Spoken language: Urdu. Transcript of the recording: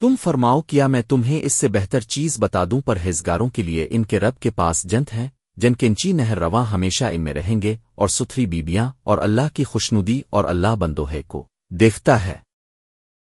تم فرماؤ کیا میں تمہیں اس سے بہتر چیز بتا دوں پر ہزگاروں کے لیے ان کے رب کے پاس جنت ہیں، جن کنچی نہر رواں ہمیشہ ان میں رہیں گے اور ستھری بیبیاں اور اللہ کی خوشنودی اور اللہ بندوہے کو دیکھتا ہے۔